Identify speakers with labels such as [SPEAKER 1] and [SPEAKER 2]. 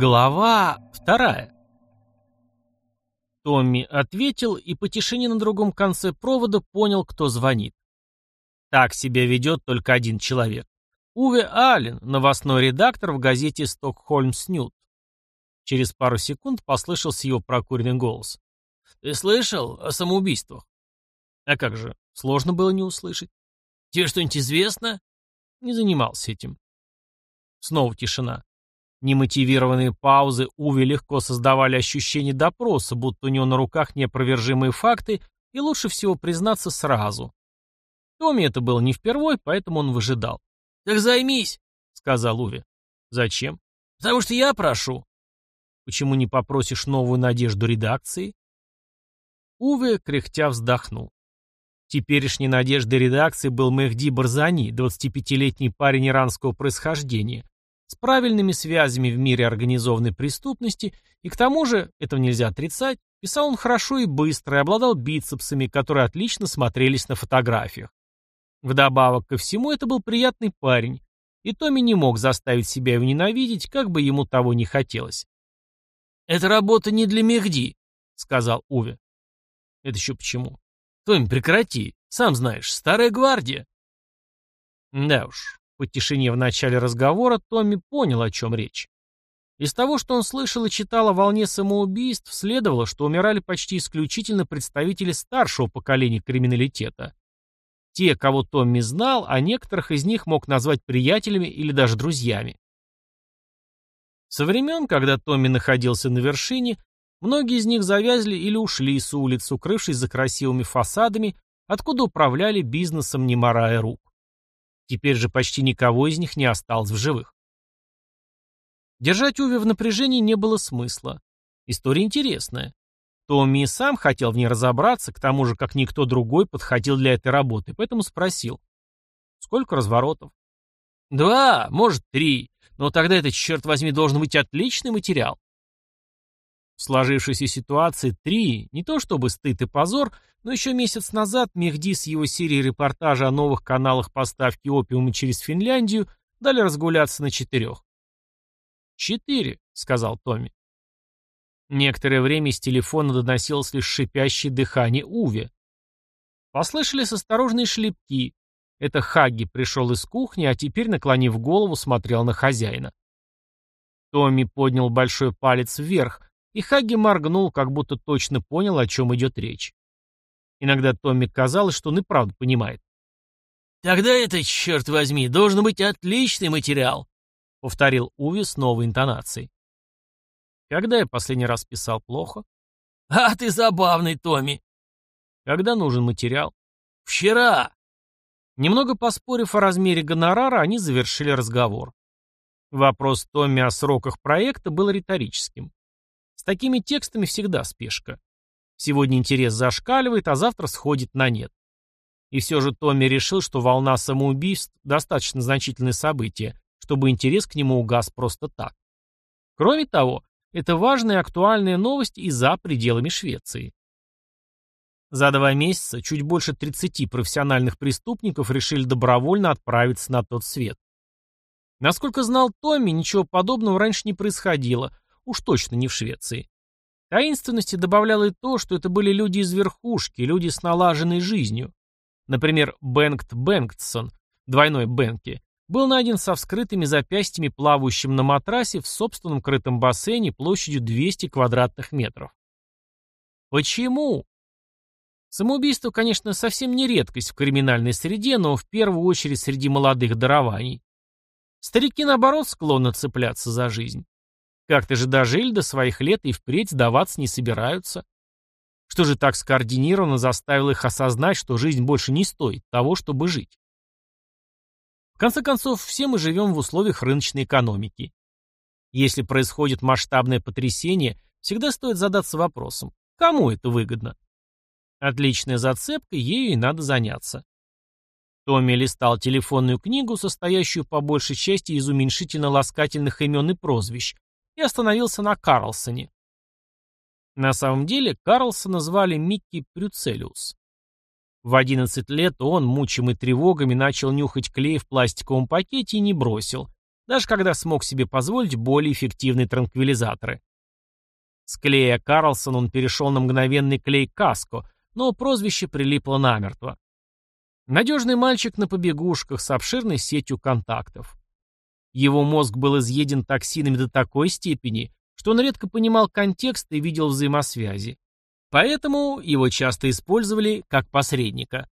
[SPEAKER 1] Глава вторая. Томми ответил и по тишине на другом конце провода понял, кто звонит. Так себя ведет только один человек. Уве Аллен, новостной редактор в газете «Стокхольм Снют». Через пару секунд послышался его прокуренный голос. «Ты слышал о самоубийствах?» «А как же, сложно было не услышать». «Тебе что-нибудь известно?» Не занимался этим. Снова тишина. Немотивированные паузы Уве легко создавали ощущение допроса, будто у него на руках неопровержимые факты, и лучше всего признаться сразу. Томми это было не впервой, поэтому он выжидал. «Так займись», — сказал Уве. «Зачем?» «Потому что я прошу». «Почему не попросишь новую надежду редакции?» Уве, кряхтя, вздохнул. Теперешней надеждой редакции был Мехди Барзани, 25-летний парень иранского происхождения, с правильными связями в мире организованной преступности, и к тому же, этого нельзя отрицать, писал он хорошо и быстро и обладал бицепсами, которые отлично смотрелись на фотографиях. Вдобавок ко всему, это был приятный парень, и Томми не мог заставить себя его ненавидеть, как бы ему того не хотелось. «Эта работа не для Мехди», — сказал Уве. «Это еще почему?» «Томми, прекрати. Сам знаешь, старая гвардия». Да уж, по тишине в начале разговора Томми понял, о чем речь. Из того, что он слышал и читал о волне самоубийств, следовало, что умирали почти исключительно представители старшего поколения криминалитета. Те, кого Томми знал, а некоторых из них мог назвать приятелями или даже друзьями. Со времен, когда Томми находился на вершине, многие из них завязли или ушли с улиц, укрывшись за красивыми фасадами, откуда управляли бизнесом, не морая рук. Теперь же почти никого из них не осталось в живых. Держать Уви в напряжении не было смысла. История интересная. Томми и сам хотел в ней разобраться, к тому же, как никто другой подходил для этой работы, поэтому спросил. Сколько разворотов? Два, может, три. Но тогда это, черт возьми, должен быть отличный материал. В сложившейся ситуации три, не то чтобы стыд и позор, но еще месяц назад Мехди с его серией репортажа о новых каналах поставки опиума через Финляндию дали разгуляться на четырех. «Четыре», — сказал Томми. Некоторое время из телефона доносилось лишь шипящее дыхание Уве. Послышались осторожные шлепки. Это Хагги пришел из кухни, а теперь, наклонив голову, смотрел на хозяина. Томми поднял большой палец вверх, и Хаги моргнул, как будто точно понял, о чем идет речь. Иногда Томми казалось, что он и правда понимает. «Тогда это, черт возьми, должен быть отличный материал», — повторил Уви с новой интонацией. «Когда я последний раз писал плохо?» «А ты забавный, Томми!» «Когда нужен материал?» «Вчера!» Немного поспорив о размере гонорара, они завершили разговор. Вопрос Томми о сроках проекта был риторическим такими текстами всегда спешка. Сегодня интерес зашкаливает, а завтра сходит на нет. И все же Томми решил, что волна самоубийств – достаточно значительное событие, чтобы интерес к нему угас просто так. Кроме того, это важная и актуальная новость и за пределами Швеции. За два месяца чуть больше 30 профессиональных преступников решили добровольно отправиться на тот свет. Насколько знал Томми, ничего подобного раньше не происходило, Уж точно не в Швеции. Таинственности добавляло и то, что это были люди из верхушки, люди с налаженной жизнью. Например, Бенгт Бенгтсон, двойной Бенки, был найден со вскрытыми запястьями, плавающим на матрасе в собственном крытом бассейне площадью 200 квадратных метров. Почему? Самоубийство, конечно, совсем не редкость в криминальной среде, но в первую очередь среди молодых дарований. Старики, наоборот, склонны цепляться за жизнь. Как-то же дожили до своих лет и впредь сдаваться не собираются. Что же так скоординированно заставило их осознать, что жизнь больше не стоит того, чтобы жить? В конце концов, все мы живем в условиях рыночной экономики. Если происходит масштабное потрясение, всегда стоит задаться вопросом, кому это выгодно? Отличная зацепка, ею и надо заняться. Томми листал телефонную книгу, состоящую по большей части из уменьшительно-ласкательных имен и прозвищ, и остановился на Карлсоне. На самом деле Карлсона звали Микки Прюцелиус. В 11 лет он, мучимый тревогами, начал нюхать клей в пластиковом пакете и не бросил. даже когда смог себе позволить более эффективные транквилизаторы. С клея Карлсон он перешел на мгновенный клей Каско, но прозвище прилипло намертво. Надежный мальчик на побегушках с обширной сетью контактов. Его мозг был изъеден токсинами до такой степени, что он редко понимал контекст и видел взаимосвязи. Поэтому его часто использовали как посредника.